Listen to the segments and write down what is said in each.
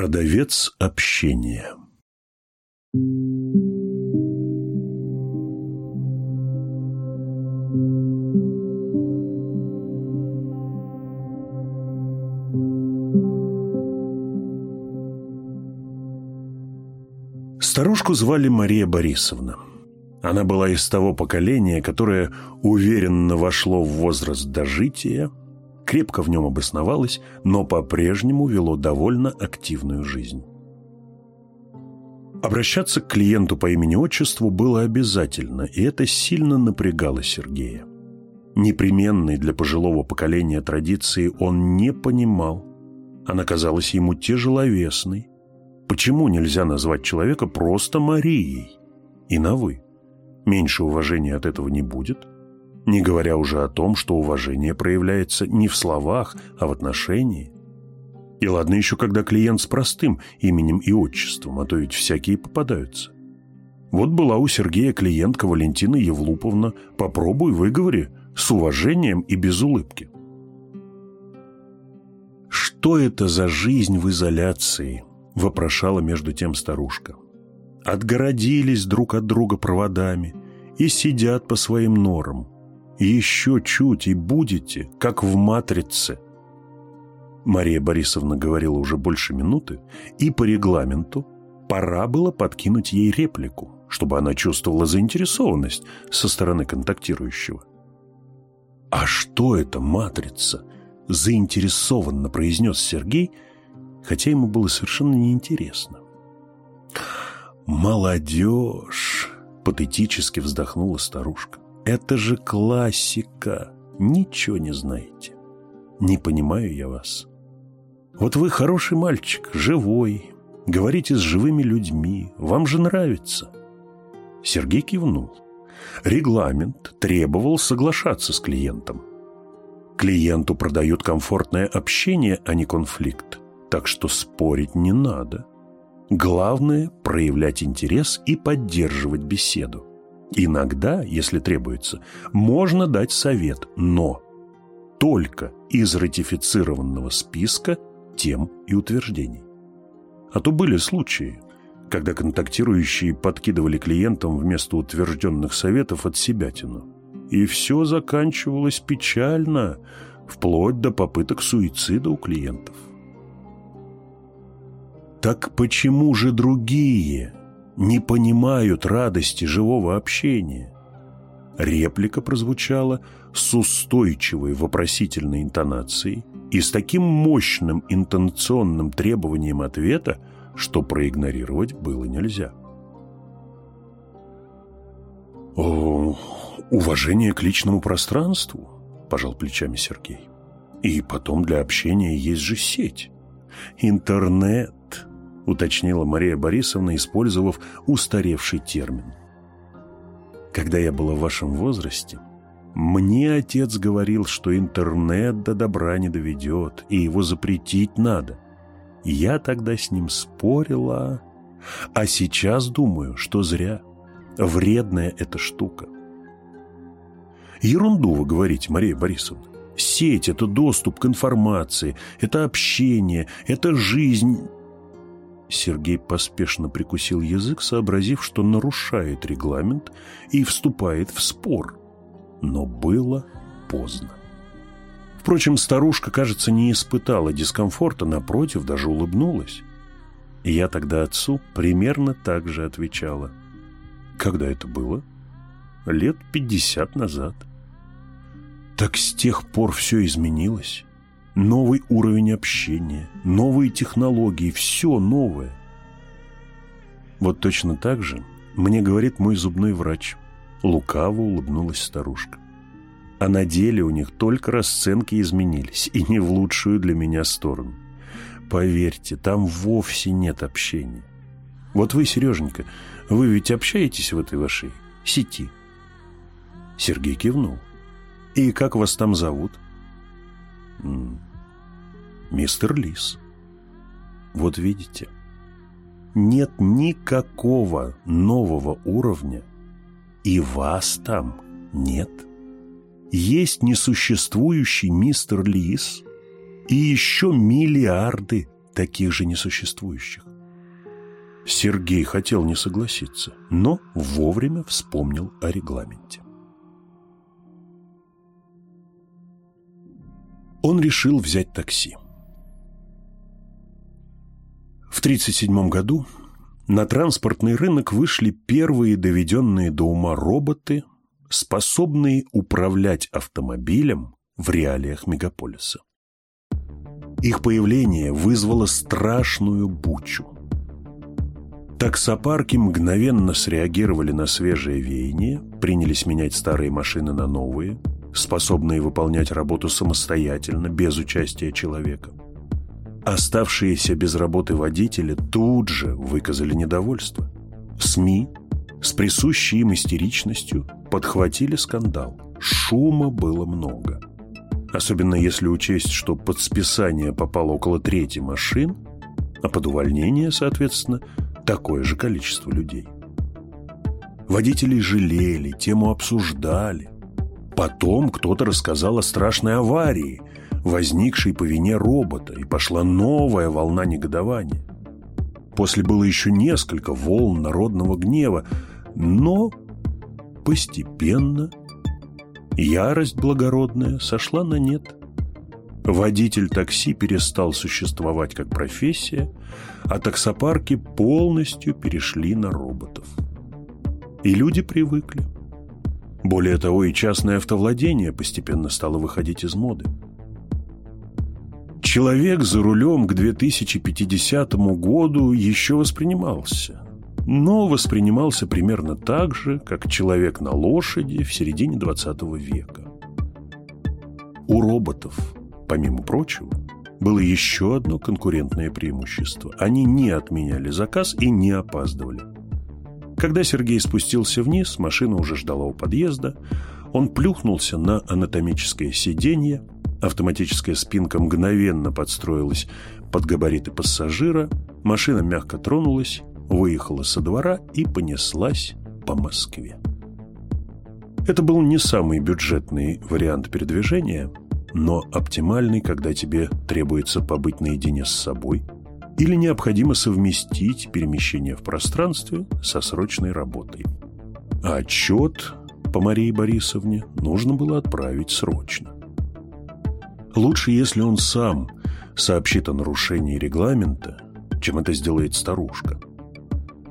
Продавец общения Старушку звали Мария Борисовна. Она была из того поколения, которое уверенно вошло в возраст дожития, крепко в нем обосновалось, но по-прежнему вело довольно активную жизнь. Обращаться к клиенту по имени-отчеству было обязательно, и это сильно напрягало Сергея. Непременной для пожилого поколения традиции он не понимал. Она казалась ему тяжеловесной. Почему нельзя назвать человека просто Марией? И на «вы»? Меньше уважения от этого не будет, не говоря уже о том, что уважение проявляется не в словах, а в отношении. И ладно еще, когда клиент с простым именем и отчеством, а то ведь всякие попадаются. Вот была у Сергея клиентка Валентина Евлуповна, попробуй выговори, с уважением и без улыбки. «Что это за жизнь в изоляции?» – вопрошала между тем старушка отгородились друг от друга проводами и сидят по своим норам. Еще чуть и будете, как в «Матрице». Мария Борисовна говорила уже больше минуты, и по регламенту пора было подкинуть ей реплику, чтобы она чувствовала заинтересованность со стороны контактирующего. «А что это «Матрица»?» – заинтересованно произнес Сергей, хотя ему было совершенно неинтересно. «Молодежь!» — патетически вздохнула старушка. «Это же классика! Ничего не знаете. Не понимаю я вас. Вот вы хороший мальчик, живой, говорите с живыми людьми, вам же нравится». Сергей кивнул. Регламент требовал соглашаться с клиентом. Клиенту продают комфортное общение, а не конфликт, так что спорить не надо. Главное – проявлять интерес и поддерживать беседу. Иногда, если требуется, можно дать совет, но только из ратифицированного списка тем и утверждений. А то были случаи, когда контактирующие подкидывали клиентам вместо утвержденных советов от себятину. И все заканчивалось печально, вплоть до попыток суицида у клиентов. Так почему же другие не понимают радости живого общения? Реплика прозвучала с устойчивой вопросительной интонацией и с таким мощным интонационным требованием ответа, что проигнорировать было нельзя. «О, уважение к личному пространству», – пожал плечами Сергей. «И потом для общения есть же сеть. Интернет уточнила Мария Борисовна, использовав устаревший термин. Когда я была в вашем возрасте, мне отец говорил, что интернет до добра не доведет, и его запретить надо. Я тогда с ним спорила, а сейчас думаю, что зря. Вредная эта штука. Ерунду вы говорите, Мария Борисовна. Сеть – это доступ к информации, это общение, это жизнь. Сергей поспешно прикусил язык, сообразив, что нарушает регламент и вступает в спор. Но было поздно. Впрочем, старушка, кажется, не испытала дискомфорта, напротив, даже улыбнулась. И я тогда отцу примерно так же отвечала. Когда это было? Лет пятьдесят назад. Так с тех пор все изменилось. Новый уровень общения, новые технологии, все новое. Вот точно так же мне говорит мой зубной врач. Лукаво улыбнулась старушка. А на деле у них только расценки изменились, и не в лучшую для меня сторону. Поверьте, там вовсе нет общения. Вот вы, Сереженька, вы ведь общаетесь в этой вашей сети? Сергей кивнул. И как вас там зовут? Мистер Лис. Вот видите, нет никакого нового уровня, и вас там нет. Есть несуществующий мистер Лис и еще миллиарды таких же несуществующих. Сергей хотел не согласиться, но вовремя вспомнил о регламенте. Он решил взять такси. В 1937 году на транспортный рынок вышли первые доведенные до ума роботы, способные управлять автомобилем в реалиях мегаполиса. Их появление вызвало страшную бучу. Таксопарки мгновенно среагировали на свежее веяние, принялись менять старые машины на новые, способные выполнять работу самостоятельно, без участия человека. Оставшиеся без работы водители тут же выказали недовольство. СМИ с присущей им истеричностью подхватили скандал. Шума было много. Особенно если учесть, что под списание попало около трети машин, а под увольнение, соответственно, такое же количество людей. Водителей жалели, тему обсуждали. Потом кто-то рассказал о страшной аварии, возникшей по вине робота, и пошла новая волна негодования. После было еще несколько волн народного гнева, но постепенно ярость благородная сошла на нет. Водитель такси перестал существовать как профессия, а таксопарки полностью перешли на роботов. И люди привыкли. Более того, и частное автовладение постепенно стало выходить из моды. Человек за рулем к 2050 году еще воспринимался, но воспринимался примерно так же, как человек на лошади в середине 20 века. У роботов, помимо прочего, было еще одно конкурентное преимущество. Они не отменяли заказ и не опаздывали. Когда Сергей спустился вниз, машина уже ждала у подъезда. Он плюхнулся на анатомическое сиденье, Автоматическая спинка мгновенно подстроилась под габариты пассажира, машина мягко тронулась, выехала со двора и понеслась по Москве. Это был не самый бюджетный вариант передвижения, но оптимальный, когда тебе требуется побыть наедине с собой или необходимо совместить перемещение в пространстве со срочной работой. А отчет по Марии Борисовне нужно было отправить срочно. Лучше, если он сам сообщит о нарушении регламента, чем это сделает старушка.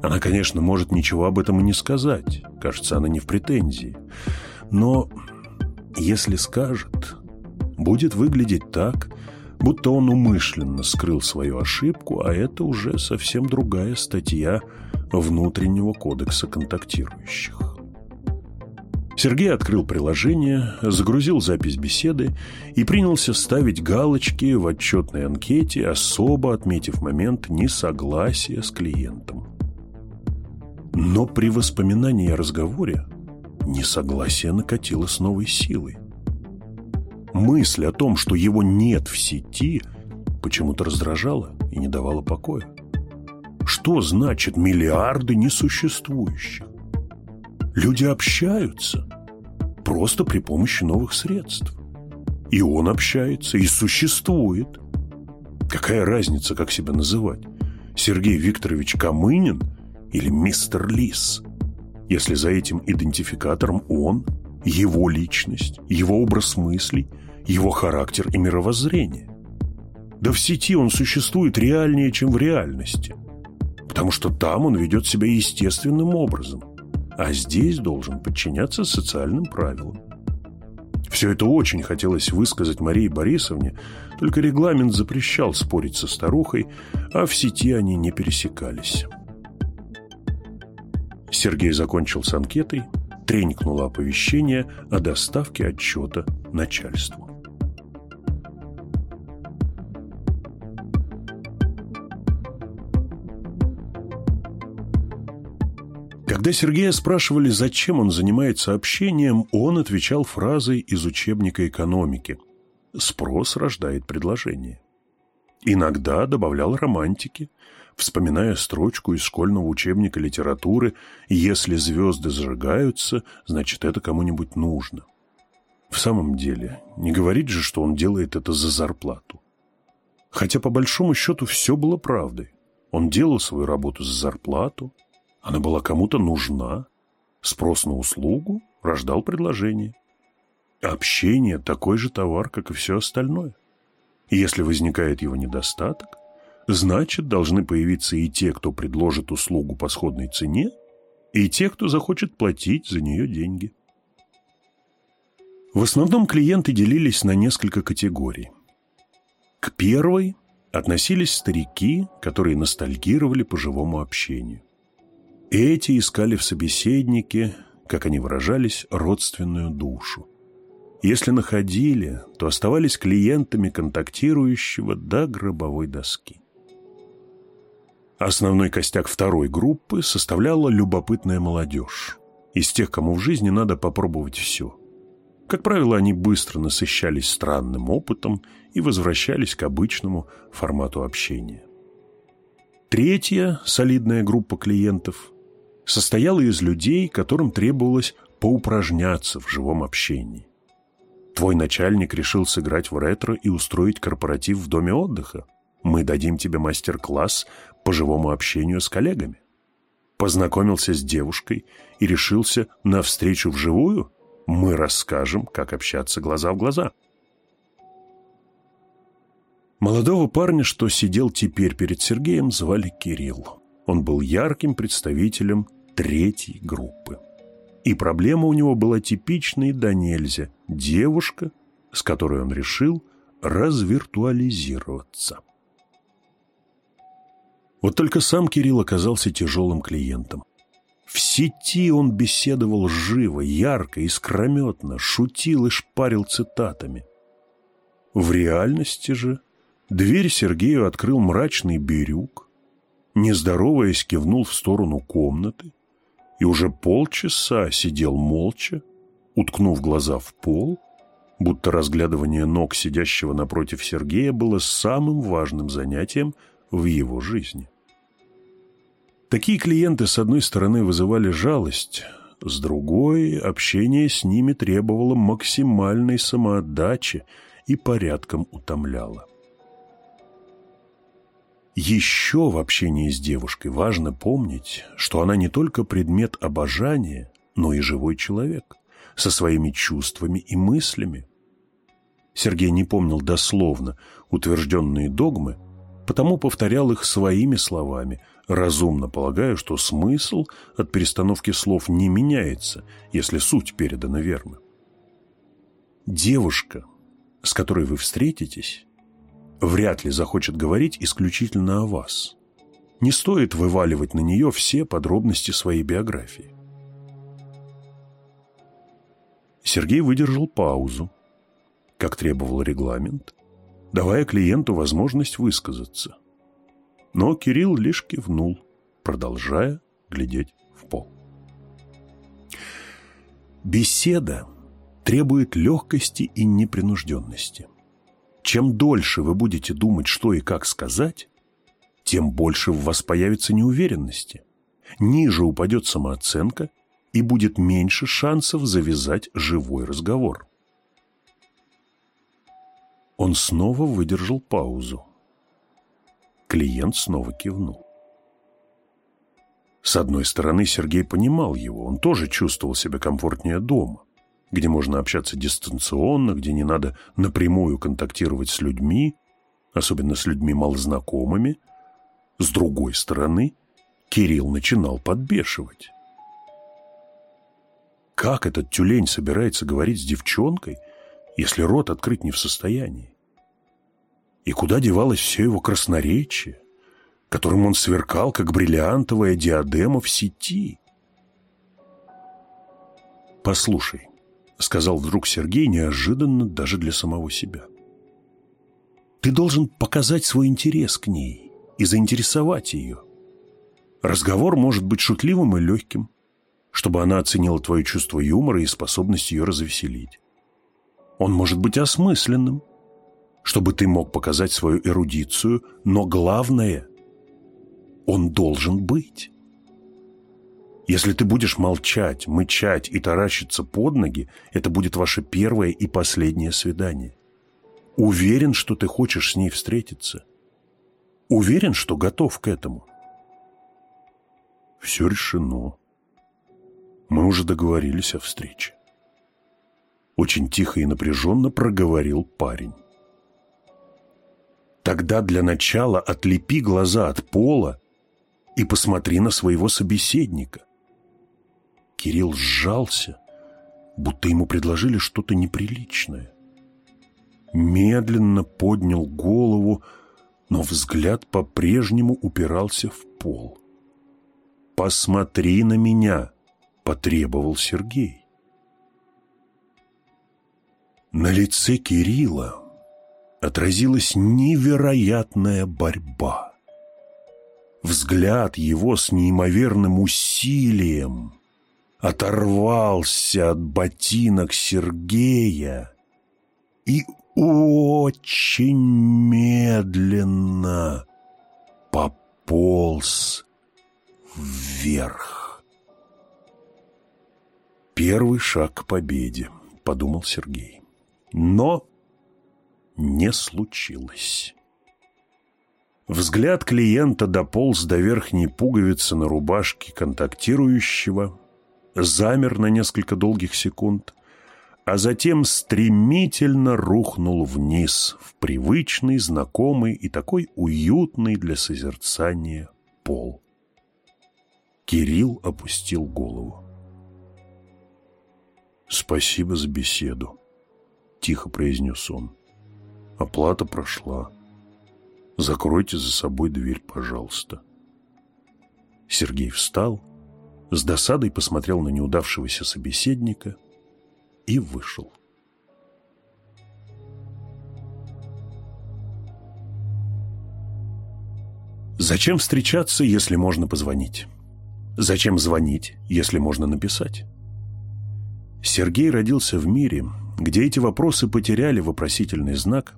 Она, конечно, может ничего об этом и не сказать. Кажется, она не в претензии. Но если скажет, будет выглядеть так, будто он умышленно скрыл свою ошибку, а это уже совсем другая статья внутреннего кодекса контактирующих. Сергей открыл приложение, загрузил запись беседы и принялся ставить галочки в отчетной анкете, особо отметив момент несогласия с клиентом. Но при воспоминании о разговоре несогласие накатило с новой силой. Мысль о том, что его нет в сети, почему-то раздражала и не давала покоя. Что значит миллиарды несуществующих? Люди общаются просто при помощи новых средств. И он общается, и существует. Какая разница, как себя называть? Сергей Викторович Камынин или мистер Лис? Если за этим идентификатором он, его личность, его образ мыслей, его характер и мировоззрение. Да в сети он существует реальнее, чем в реальности. Потому что там он ведет себя естественным образом а здесь должен подчиняться социальным правилам. Все это очень хотелось высказать Марии Борисовне, только регламент запрещал спорить со старухой, а в сети они не пересекались. Сергей закончил с анкетой, тренькнуло оповещение о доставке отчета начальству. Когда Сергея спрашивали, зачем он занимается общением, он отвечал фразой из учебника экономики «Спрос рождает предложение». Иногда добавлял романтики, вспоминая строчку из школьного учебника литературы «Если звезды зажигаются, значит, это кому-нибудь нужно». В самом деле, не говорит же, что он делает это за зарплату. Хотя по большому счету все было правдой. Он делал свою работу за зарплату, она была кому-то нужна, спрос на услугу рождал предложение. Общение – такой же товар, как и все остальное. И если возникает его недостаток, значит, должны появиться и те, кто предложит услугу по сходной цене, и те, кто захочет платить за нее деньги. В основном клиенты делились на несколько категорий. К первой относились старики, которые ностальгировали по живому общению. Эти искали в собеседнике, как они выражались, родственную душу. Если находили, то оставались клиентами контактирующего до гробовой доски. Основной костяк второй группы составляла любопытная молодежь. Из тех, кому в жизни надо попробовать все. Как правило, они быстро насыщались странным опытом и возвращались к обычному формату общения. Третья солидная группа клиентов состояла из людей, которым требовалось поупражняться в живом общении. Твой начальник решил сыграть в ретро и устроить корпоратив в доме отдыха. Мы дадим тебе мастер-класс по живому общению с коллегами. Познакомился с девушкой и решился на встречу вживую? Мы расскажем, как общаться глаза в глаза. Молодого парня, что сидел теперь перед Сергеем, звали Кирилл. Он был ярким представителем третьей группы. И проблема у него была типичной да нельзя – девушка, с которой он решил развиртуализироваться. Вот только сам Кирилл оказался тяжелым клиентом. В сети он беседовал живо, ярко, искрометно, шутил и шпарил цитатами. В реальности же дверь Сергею открыл мрачный Бирюк, не здороваясь, кивнул в сторону комнаты и уже полчаса сидел молча, уткнув глаза в пол, будто разглядывание ног сидящего напротив Сергея было самым важным занятием в его жизни. Такие клиенты, с одной стороны, вызывали жалость, с другой, общение с ними требовало максимальной самоотдачи и порядком утомляло. Еще в общении с девушкой важно помнить, что она не только предмет обожания, но и живой человек, со своими чувствами и мыслями. Сергей не помнил дословно утвержденные догмы, потому повторял их своими словами, разумно полагая, что смысл от перестановки слов не меняется, если суть передана верно. Девушка, с которой вы встретитесь, вряд ли захочет говорить исключительно о вас. Не стоит вываливать на нее все подробности своей биографии. Сергей выдержал паузу, как требовал регламент, давая клиенту возможность высказаться. Но Кирилл лишь кивнул, продолжая глядеть в пол. Беседа требует легкости и непринужденности – чем дольше вы будете думать, что и как сказать, тем больше в вас появится неуверенности. Ниже упадет самооценка и будет меньше шансов завязать живой разговор. Он снова выдержал паузу. Клиент снова кивнул. С одной стороны, Сергей понимал его, он тоже чувствовал себя комфортнее дома где можно общаться дистанционно, где не надо напрямую контактировать с людьми, особенно с людьми малознакомыми. С другой стороны, Кирилл начинал подбешивать. Как этот тюлень собирается говорить с девчонкой, если рот открыть не в состоянии? И куда девалось все его красноречие, которым он сверкал, как бриллиантовая диадема в сети? Послушай, — сказал вдруг Сергей неожиданно даже для самого себя. «Ты должен показать свой интерес к ней и заинтересовать ее. Разговор может быть шутливым и легким, чтобы она оценила твое чувство юмора и способность ее развеселить. Он может быть осмысленным, чтобы ты мог показать свою эрудицию, но главное — он должен быть». Если ты будешь молчать, мычать и таращиться под ноги, это будет ваше первое и последнее свидание. Уверен, что ты хочешь с ней встретиться? Уверен, что готов к этому? Все решено. Мы уже договорились о встрече. Очень тихо и напряженно проговорил парень. Тогда для начала отлепи глаза от пола и посмотри на своего собеседника. Кирилл сжался, будто ему предложили что-то неприличное. Медленно поднял голову, но взгляд по-прежнему упирался в пол. «Посмотри на меня!» — потребовал Сергей. На лице Кирилла отразилась невероятная борьба. Взгляд его с неимоверным усилием оторвался от ботинок Сергея и очень медленно пополз вверх. Первый шаг к победе, подумал Сергей. Но не случилось. Взгляд клиента дополз до верхней пуговицы на рубашке контактирующего, замер на несколько долгих секунд, а затем стремительно рухнул вниз в привычный, знакомый и такой уютный для созерцания пол. Кирилл опустил голову. «Спасибо за беседу», — тихо произнес он. «Оплата прошла. Закройте за собой дверь, пожалуйста». Сергей встал, с досадой посмотрел на неудавшегося собеседника и вышел. Зачем встречаться, если можно позвонить? Зачем звонить, если можно написать? Сергей родился в мире, где эти вопросы потеряли вопросительный знак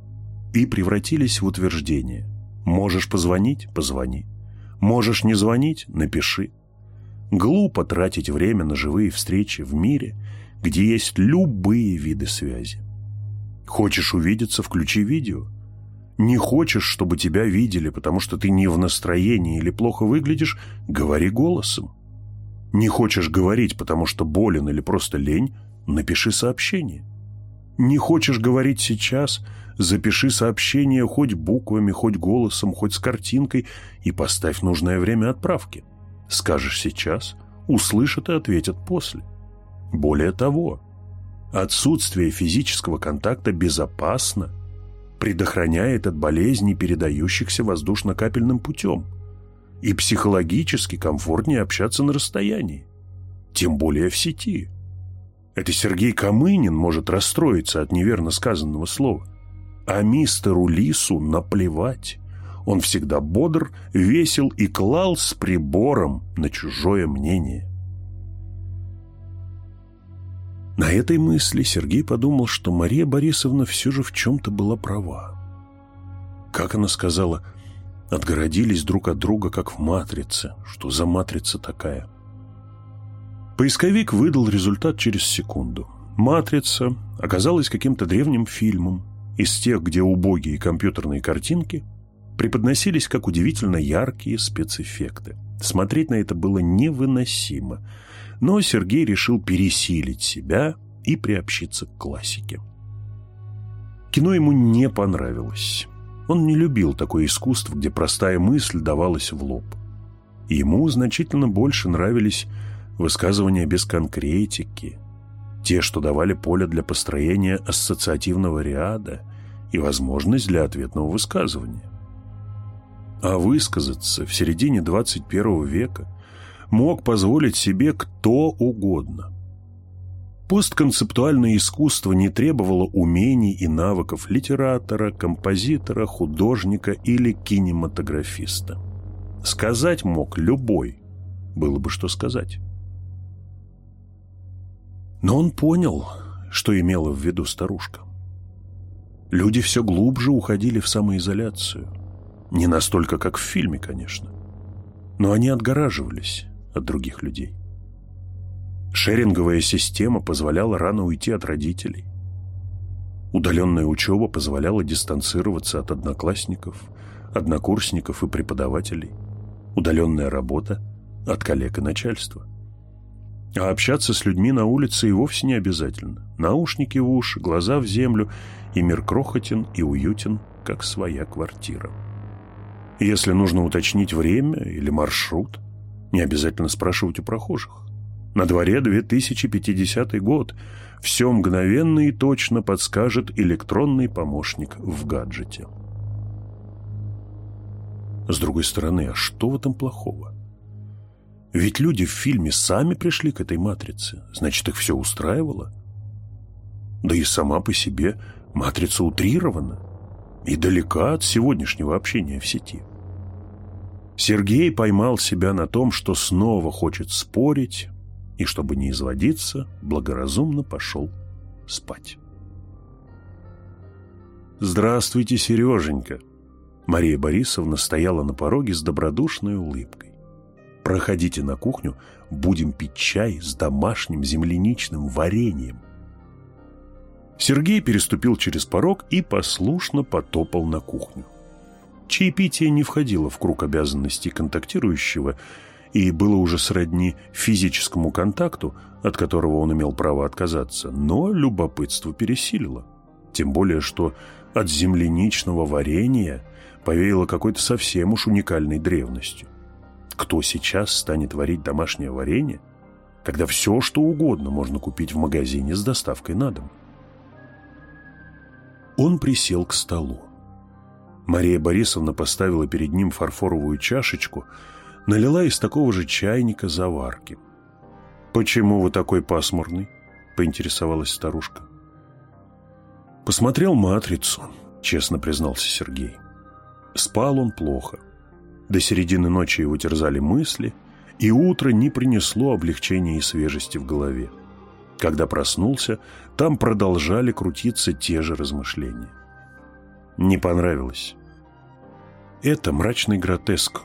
и превратились в утверждение. Можешь позвонить – позвони. Можешь не звонить – напиши. Глупо тратить время на живые встречи в мире, где есть любые виды связи. Хочешь увидеться – включи видео. Не хочешь, чтобы тебя видели, потому что ты не в настроении или плохо выглядишь – говори голосом. Не хочешь говорить, потому что болен или просто лень – напиши сообщение. Не хочешь говорить сейчас – запиши сообщение хоть буквами, хоть голосом, хоть с картинкой и поставь нужное время отправки. Скажешь сейчас, услышат и ответят после. Более того, отсутствие физического контакта безопасно, предохраняет от болезней, передающихся воздушно-капельным путем, и психологически комфортнее общаться на расстоянии, тем более в сети. Это Сергей Камынин может расстроиться от неверно сказанного слова, а мистеру Лису наплевать. Он всегда бодр, весел и клал с прибором на чужое мнение. На этой мысли Сергей подумал, что Мария Борисовна все же в чем-то была права. Как она сказала, отгородились друг от друга, как в матрице. Что за матрица такая? Поисковик выдал результат через секунду. «Матрица» оказалась каким-то древним фильмом, из тех, где убогие компьютерные картинки преподносились как удивительно яркие спецэффекты. Смотреть на это было невыносимо, но Сергей решил пересилить себя и приобщиться к классике. Кино ему не понравилось. Он не любил такое искусство, где простая мысль давалась в лоб. Ему значительно больше нравились высказывания без конкретики, те, что давали поле для построения ассоциативного ряда и возможность для ответного высказывания. А высказаться в середине 21 века мог позволить себе кто угодно. Постконцептуальное искусство не требовало умений и навыков литератора, композитора, художника или кинематографиста. Сказать мог любой, было бы что сказать. Но он понял, что имела в виду старушка. Люди все глубже уходили в самоизоляцию. Не настолько, как в фильме, конечно. Но они отгораживались от других людей. Шеринговая система позволяла рано уйти от родителей. Удаленная учеба позволяла дистанцироваться от одноклассников, однокурсников и преподавателей. Удаленная работа от коллег и начальства. А общаться с людьми на улице и вовсе не обязательно. Наушники в уши, глаза в землю, и мир крохотен и уютен, как своя квартира. Если нужно уточнить время или маршрут, не обязательно спрашивать у прохожих. На дворе 2050 год. Все мгновенно и точно подскажет электронный помощник в гаджете. С другой стороны, а что в этом плохого? Ведь люди в фильме сами пришли к этой матрице. Значит, их все устраивало. Да и сама по себе матрица утрирована и далека от сегодняшнего общения в сети. Сергей поймал себя на том, что снова хочет спорить, и, чтобы не изводиться, благоразумно пошел спать. «Здравствуйте, Сереженька!» Мария Борисовна стояла на пороге с добродушной улыбкой. Проходите на кухню, будем пить чай с домашним земляничным вареньем. Сергей переступил через порог и послушно потопал на кухню. Чаепитие не входило в круг обязанностей контактирующего и было уже сродни физическому контакту, от которого он имел право отказаться, но любопытство пересилило. Тем более, что от земляничного варенья повеяло какой-то совсем уж уникальной древностью. Кто сейчас станет варить домашнее варенье, когда все, что угодно можно купить в магазине с доставкой на дом? Он присел к столу. Мария Борисовна поставила перед ним фарфоровую чашечку, налила из такого же чайника заварки. «Почему вы такой пасмурный?» — поинтересовалась старушка. «Посмотрел «Матрицу», — честно признался Сергей. Спал он плохо. До середины ночи его терзали мысли, и утро не принесло облегчения и свежести в голове. Когда проснулся, там продолжали крутиться те же размышления. Не понравилось. Это мрачный гротеск,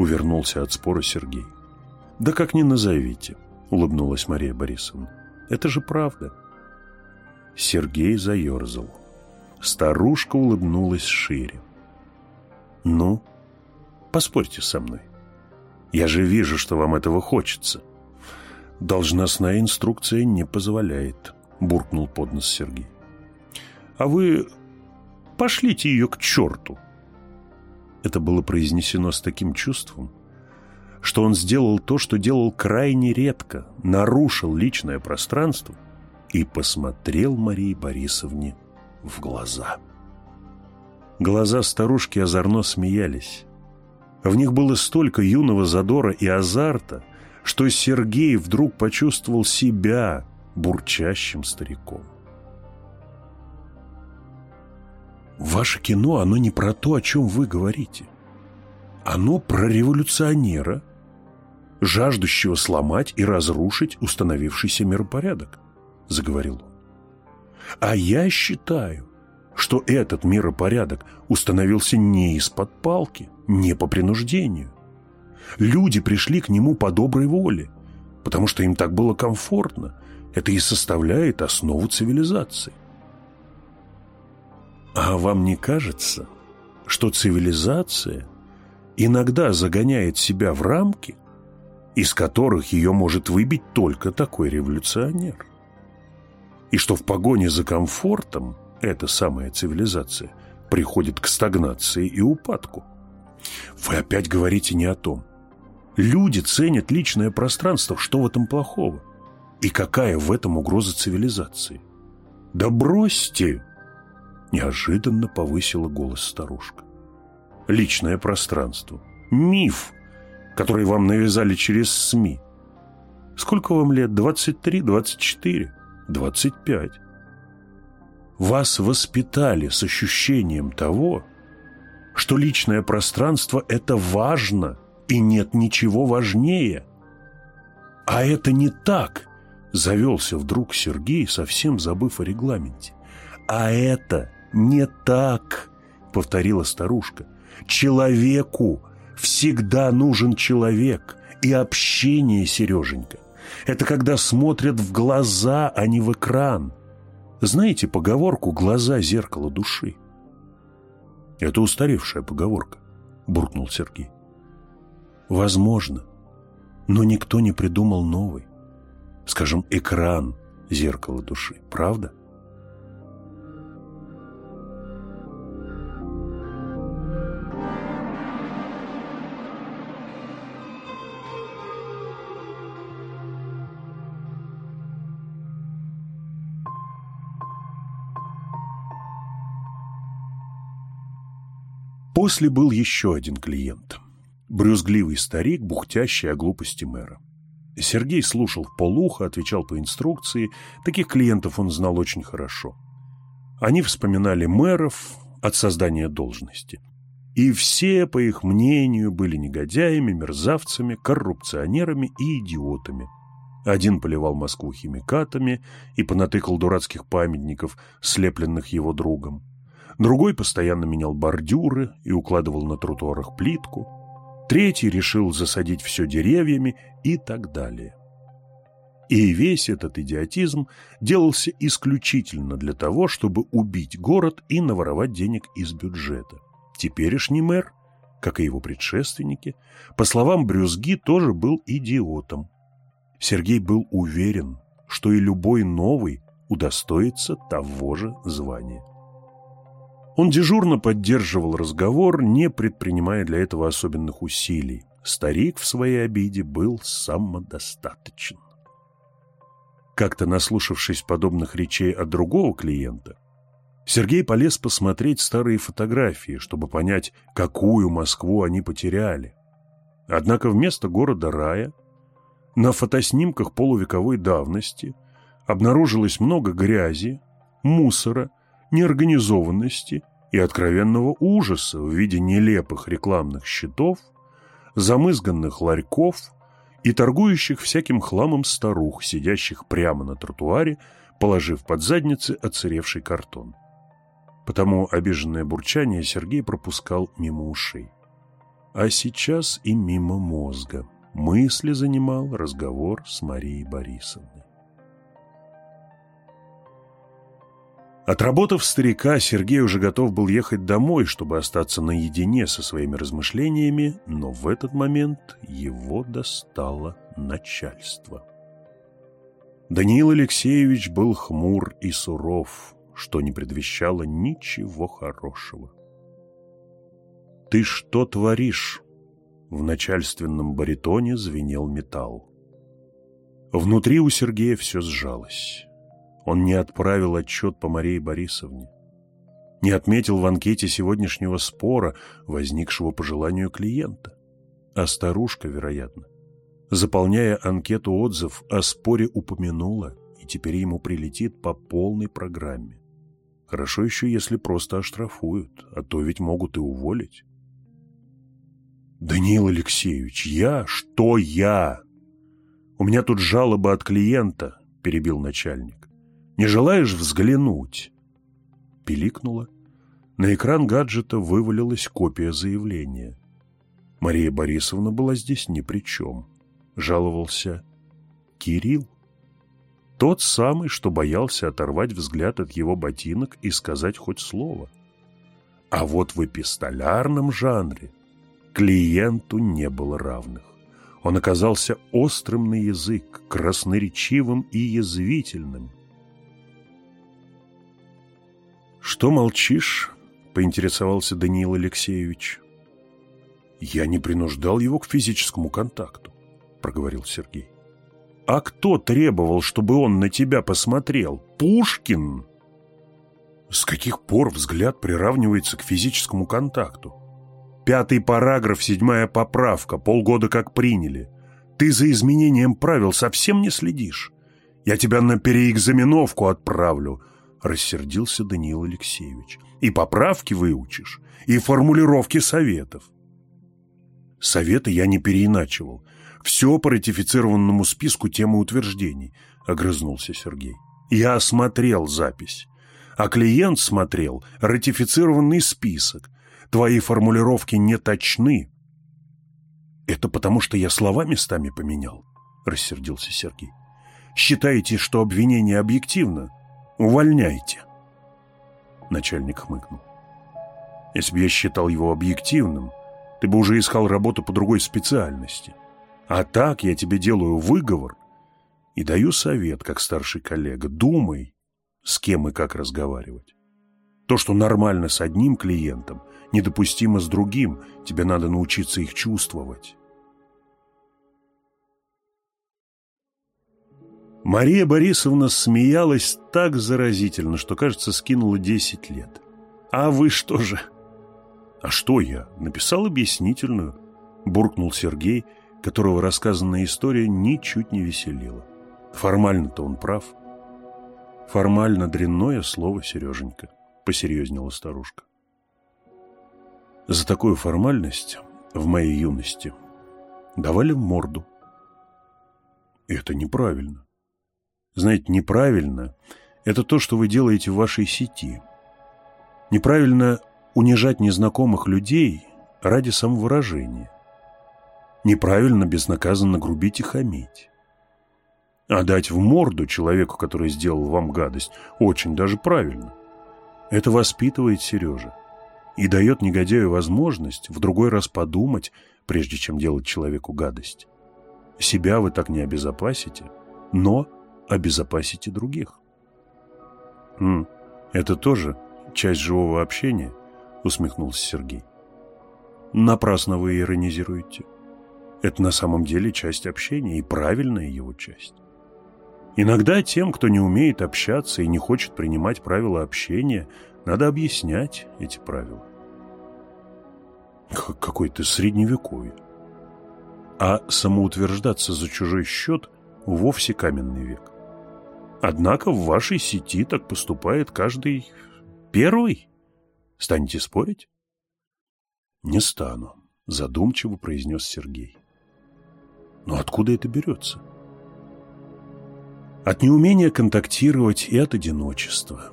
увернулся от спора Сергей. Да как ни назовите, улыбнулась Мария Борисовна. Это же правда. Сергей заерзал. Старушка улыбнулась шире. «Ну, Поспорьте со мной. Я же вижу, что вам этого хочется. Должностная инструкция не позволяет, буркнул под нос Сергей. А вы пошлите ее к черту. Это было произнесено с таким чувством, что он сделал то, что делал крайне редко, нарушил личное пространство и посмотрел Марии Борисовне в глаза. Глаза старушки озорно смеялись. В них было столько юного задора и азарта, что Сергей вдруг почувствовал себя бурчащим стариком. Ваше кино, оно не про то, о чем вы говорите. Оно про революционера, жаждущего сломать и разрушить установившийся миропорядок, заговорил он. А я считаю, что этот миропорядок установился не из-под палки, не по принуждению. Люди пришли к нему по доброй воле, потому что им так было комфортно. Это и составляет основу цивилизации. А вам не кажется, что цивилизация иногда загоняет себя в рамки, из которых ее может выбить только такой революционер? И что в погоне за комфортом эта самая цивилизация приходит к стагнации и упадку. Вы опять говорите не о том. Люди ценят личное пространство. Что в этом плохого? И какая в этом угроза цивилизации? Да бросьте! Неожиданно повысила голос старушка. Личное пространство. Миф, который вам навязали через СМИ. Сколько вам лет? 23, 24, 25? Вас воспитали с ощущением того, что личное пространство – это важно, и нет ничего важнее. А это не так, завелся вдруг Сергей, совсем забыв о регламенте. А это не так, повторила старушка. Человеку всегда нужен человек и общение, Сереженька. Это когда смотрят в глаза, а не в экран – Знаете поговорку «глаза – зеркало души»? Это устаревшая поговорка, буркнул Сергей. Возможно, но никто не придумал новый. Скажем, экран – зеркало души, правда? После был еще один клиент. Брюзгливый старик, бухтящий о глупости мэра. Сергей слушал в полухо, отвечал по инструкции. Таких клиентов он знал очень хорошо. Они вспоминали мэров от создания должности. И все, по их мнению, были негодяями, мерзавцами, коррупционерами и идиотами. Один поливал Москву химикатами и понатыкал дурацких памятников, слепленных его другом. Другой постоянно менял бордюры и укладывал на тротуарах плитку. Третий решил засадить все деревьями и так далее. И весь этот идиотизм делался исключительно для того, чтобы убить город и наворовать денег из бюджета. Теперешний мэр, как и его предшественники, по словам Брюзги, тоже был идиотом. Сергей был уверен, что и любой новый удостоится того же звания. Он дежурно поддерживал разговор, не предпринимая для этого особенных усилий. Старик в своей обиде был самодостаточен. Как-то наслушавшись подобных речей от другого клиента, Сергей полез посмотреть старые фотографии, чтобы понять, какую Москву они потеряли. Однако вместо города рая на фотоснимках полувековой давности обнаружилось много грязи, мусора, неорганизованности и откровенного ужаса в виде нелепых рекламных щитов, замызганных ларьков и торгующих всяким хламом старух, сидящих прямо на тротуаре, положив под задницы оцаревший картон. Потому обиженное бурчание Сергей пропускал мимо ушей. А сейчас и мимо мозга. Мысли занимал разговор с Марией Борисовной. Отработав старика, Сергей уже готов был ехать домой, чтобы остаться наедине со своими размышлениями, но в этот момент его достало начальство. Даниил Алексеевич был хмур и суров, что не предвещало ничего хорошего. «Ты что творишь?» В начальственном баритоне звенел металл. Внутри у Сергея все сжалось. Он не отправил отчет по Марии Борисовне, не отметил в анкете сегодняшнего спора, возникшего по желанию клиента. А старушка, вероятно, заполняя анкету отзыв, о споре упомянула, и теперь ему прилетит по полной программе. Хорошо еще, если просто оштрафуют, а то ведь могут и уволить. «Даниил Алексеевич, я? Что я? У меня тут жалоба от клиента», — перебил начальник. Не желаешь взглянуть?» Пиликнула. На экран гаджета вывалилась копия заявления. Мария Борисовна была здесь ни при чем. Жаловался Кирилл. Тот самый, что боялся оторвать взгляд от его ботинок и сказать хоть слово. А вот в эпистолярном жанре клиенту не было равных. Он оказался острым на язык, красноречивым и язвительным – «Что молчишь?» — поинтересовался Даниил Алексеевич. «Я не принуждал его к физическому контакту», — проговорил Сергей. «А кто требовал, чтобы он на тебя посмотрел? Пушкин?» «С каких пор взгляд приравнивается к физическому контакту?» «Пятый параграф, седьмая поправка, полгода как приняли. Ты за изменением правил совсем не следишь. Я тебя на переэкзаменовку отправлю, — рассердился Даниил Алексеевич. «И поправки выучишь, и формулировки советов». Советы я не переиначивал. Все по ратифицированному списку темы утверждений, — огрызнулся Сергей. Я осмотрел запись. А клиент смотрел ратифицированный список. Твои формулировки не точны. Это потому, что я слова местами поменял, — рассердился Сергей. Считаете, что обвинение объективно? Увольняйте. Начальник хмыкнул. Если бы я считал его объективным, ты бы уже искал работу по другой специальности. А так я тебе делаю выговор и даю совет, как старший коллега. Думай, с кем и как разговаривать. То, что нормально с одним клиентом, недопустимо с другим. Тебе надо научиться их чувствовать. Мария Борисовна смеялась так заразительно, что, кажется, скинула 10 лет. «А вы что же?» «А что я? Написал объяснительную», — буркнул Сергей, которого рассказанная история ничуть не веселила. Формально-то он прав. Формально дрянное слово, Сереженька, — посерьезнела старушка. За такую формальность в моей юности давали морду. Это неправильно. Знаете, неправильно – это то, что вы делаете в вашей сети. Неправильно унижать незнакомых людей ради самовыражения. Неправильно безнаказанно грубить и хамить. А дать в морду человеку, который сделал вам гадость, очень даже правильно. Это воспитывает Сережа и дает негодяю возможность в другой раз подумать, прежде чем делать человеку гадость. Себя вы так не обезопасите, но обезопасите других. «М, «Это тоже часть живого общения?» — усмехнулся Сергей. «Напрасно вы иронизируете. Это на самом деле часть общения и правильная его часть. Иногда тем, кто не умеет общаться и не хочет принимать правила общения, надо объяснять эти правила. Какой-то средневековье. А самоутверждаться за чужой счет вовсе каменный век. Однако в вашей сети так поступает каждый первый. Станете спорить? Не стану, задумчиво произнес Сергей. Но откуда это берется? От неумения контактировать и от одиночества.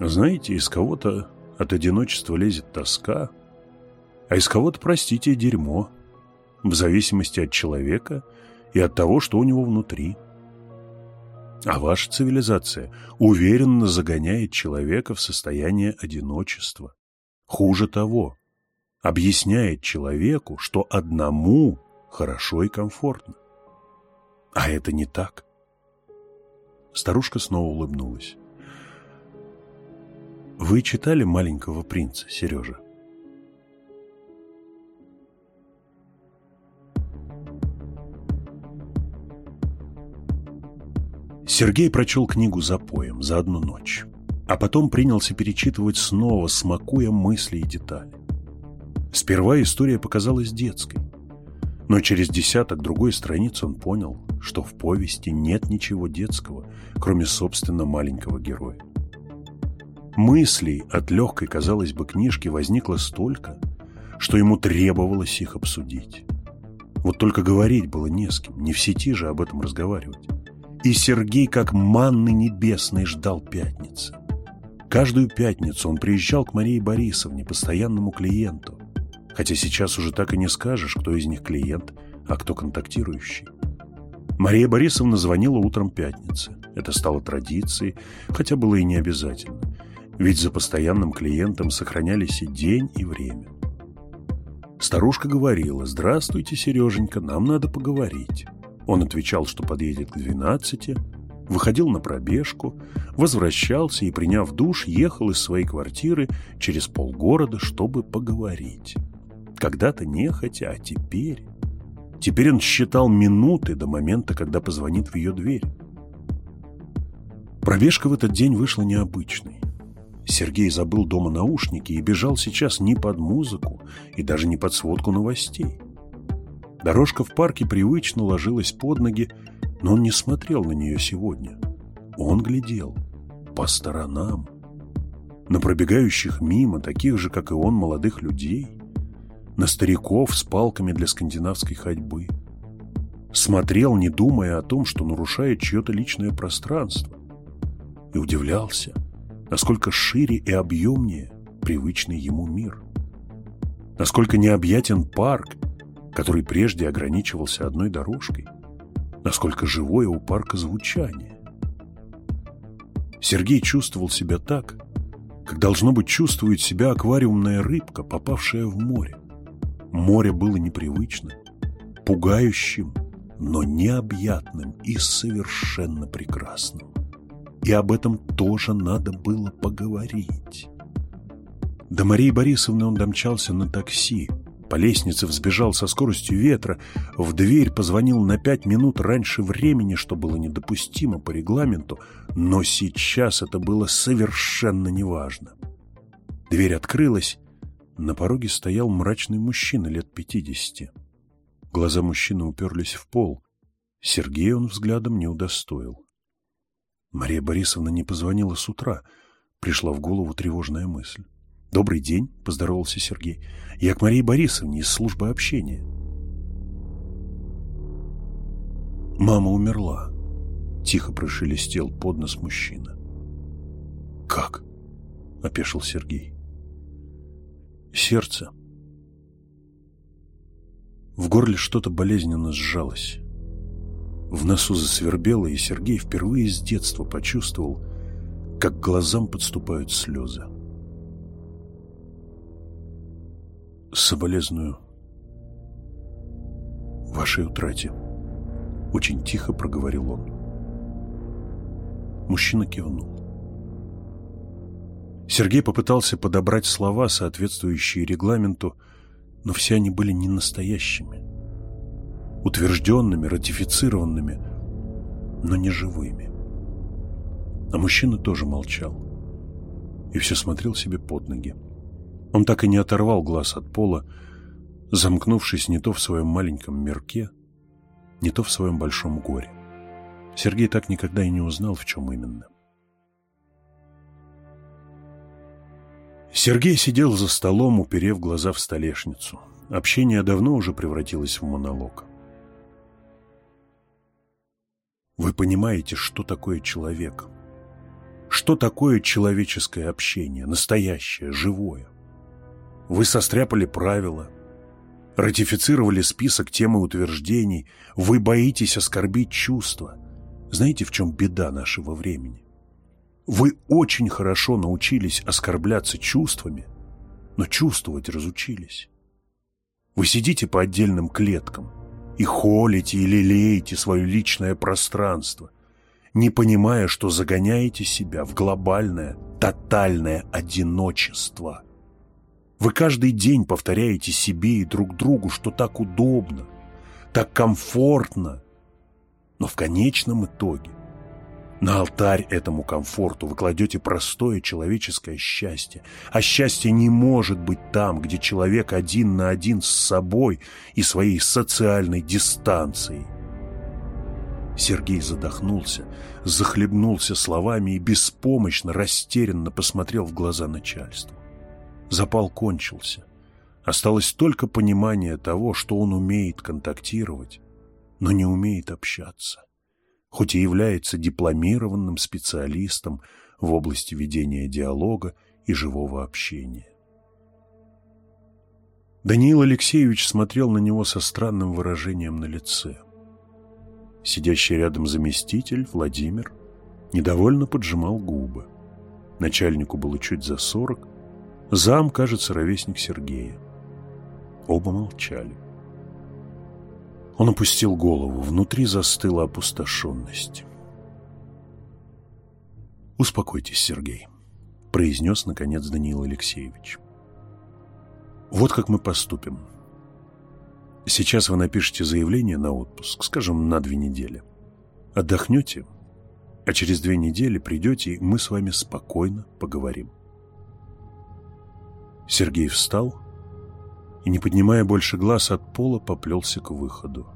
Знаете, из кого-то от одиночества лезет тоска, а из кого-то, простите, дерьмо, в зависимости от человека и от того, что у него внутри. А ваша цивилизация уверенно загоняет человека в состояние одиночества. Хуже того, объясняет человеку, что одному хорошо и комфортно. А это не так. Старушка снова улыбнулась. Вы читали «Маленького принца», Сережа? Сергей прочел книгу за поем за одну ночь, а потом принялся перечитывать снова, смакуя мысли и детали. Сперва история показалась детской, но через десяток другой страниц он понял, что в повести нет ничего детского, кроме собственно маленького героя. Мыслей от легкой, казалось бы, книжки возникло столько, что ему требовалось их обсудить. Вот только говорить было не с кем, не в сети же об этом разговаривать. И Сергей, как манны небесной, ждал пятницы. Каждую пятницу он приезжал к Марии Борисовне, постоянному клиенту. Хотя сейчас уже так и не скажешь, кто из них клиент, а кто контактирующий. Мария Борисовна звонила утром пятницы. Это стало традицией, хотя было и не обязательно. Ведь за постоянным клиентом сохранялись и день, и время. Старушка говорила, «Здравствуйте, Сереженька, нам надо поговорить». Он отвечал, что подъедет к двенадцати, выходил на пробежку, возвращался и, приняв душ, ехал из своей квартиры через полгорода, чтобы поговорить. Когда-то нехотя, а теперь... Теперь он считал минуты до момента, когда позвонит в ее дверь. Пробежка в этот день вышла необычной. Сергей забыл дома наушники и бежал сейчас не под музыку и даже не под сводку новостей. Дорожка в парке привычно ложилась под ноги, но он не смотрел на нее сегодня. Он глядел по сторонам, на пробегающих мимо, таких же, как и он, молодых людей, на стариков с палками для скандинавской ходьбы. Смотрел, не думая о том, что нарушает чье-то личное пространство. И удивлялся, насколько шире и объемнее привычный ему мир. Насколько необъятен парк, который прежде ограничивался одной дорожкой, насколько живое у парка звучание. Сергей чувствовал себя так, как должно быть чувствует себя аквариумная рыбка, попавшая в море. Море было непривычным, пугающим, но необъятным и совершенно прекрасным. И об этом тоже надо было поговорить. До Марии Борисовны он домчался на такси, по лестнице взбежал со скоростью ветра, в дверь позвонил на пять минут раньше времени, что было недопустимо по регламенту, но сейчас это было совершенно неважно. Дверь открылась, на пороге стоял мрачный мужчина лет пятидесяти. Глаза мужчины уперлись в пол. Сергея он взглядом не удостоил. Мария Борисовна не позвонила с утра. Пришла в голову тревожная мысль. «Добрый день», — поздоровался Сергей. «Я к Марии Борисовне из службы общения». «Мама умерла», — тихо прошелестел под нос мужчина. «Как?» — опешил Сергей. «Сердце». В горле что-то болезненно сжалось. В носу засвербело, и Сергей впервые с детства почувствовал, как глазам подступают слезы. Соболезную вашей утрате. Очень тихо проговорил он. Мужчина кивнул. Сергей попытался подобрать слова, соответствующие регламенту, но все они были не настоящими, утвержденными, ратифицированными, но не живыми. А мужчина тоже молчал и все смотрел себе под ноги. Он так и не оторвал глаз от пола, замкнувшись не то в своем маленьком мирке, не то в своем большом горе. Сергей так никогда и не узнал, в чем именно. Сергей сидел за столом, уперев глаза в столешницу. Общение давно уже превратилось в монолог. Вы понимаете, что такое человек? Что такое человеческое общение, настоящее, живое? Вы состряпали правила, ратифицировали список тем и утверждений, вы боитесь оскорбить чувства. Знаете, в чем беда нашего времени? Вы очень хорошо научились оскорбляться чувствами, но чувствовать разучились. Вы сидите по отдельным клеткам и холите и лелеете свое личное пространство, не понимая, что загоняете себя в глобальное, тотальное одиночество – вы каждый день повторяете себе и друг другу, что так удобно, так комфортно. Но в конечном итоге на алтарь этому комфорту вы кладете простое человеческое счастье. А счастье не может быть там, где человек один на один с собой и своей социальной дистанцией. Сергей задохнулся, захлебнулся словами и беспомощно, растерянно посмотрел в глаза начальству. Запал кончился. Осталось только понимание того, что он умеет контактировать, но не умеет общаться, хоть и является дипломированным специалистом в области ведения диалога и живого общения. Даниил Алексеевич смотрел на него со странным выражением на лице. Сидящий рядом заместитель, Владимир, недовольно поджимал губы. Начальнику было чуть за сорок, Зам, кажется, ровесник Сергея. Оба молчали. Он опустил голову, внутри застыла опустошенность. «Успокойтесь, Сергей», — произнес, наконец, Даниил Алексеевич. «Вот как мы поступим. Сейчас вы напишите заявление на отпуск, скажем, на две недели. Отдохнете, а через две недели придете, и мы с вами спокойно поговорим. Сергей встал и, не поднимая больше глаз от пола, поплелся к выходу.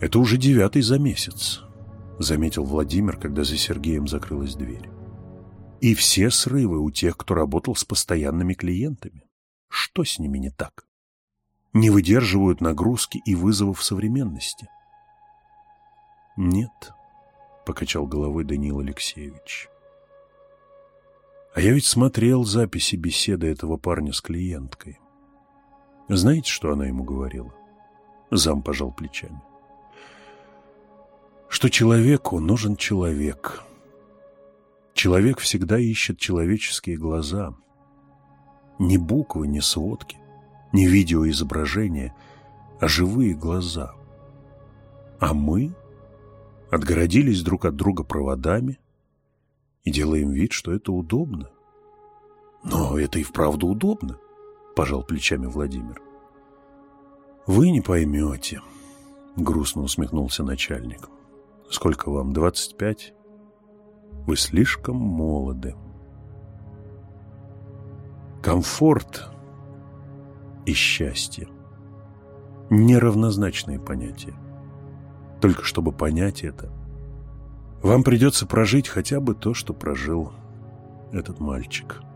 «Это уже девятый за месяц», — заметил Владимир, когда за Сергеем закрылась дверь. «И все срывы у тех, кто работал с постоянными клиентами. Что с ними не так? Не выдерживают нагрузки и вызовов современности?» «Нет», — покачал головой Даниил Алексеевич. А я ведь смотрел записи беседы этого парня с клиенткой. Знаете, что она ему говорила? Зам пожал плечами. Что человеку нужен человек. Человек всегда ищет человеческие глаза. Не буквы, не сводки, не видеоизображения, а живые глаза. А мы отгородились друг от друга проводами и делаем вид, что это удобно. Но это и вправду удобно, пожал плечами Владимир. Вы не поймете, грустно усмехнулся начальник. Сколько вам, двадцать пять? Вы слишком молоды. Комфорт и счастье – неравнозначные понятия. Только чтобы понять это, вам придется прожить хотя бы то, что прожил этот мальчик –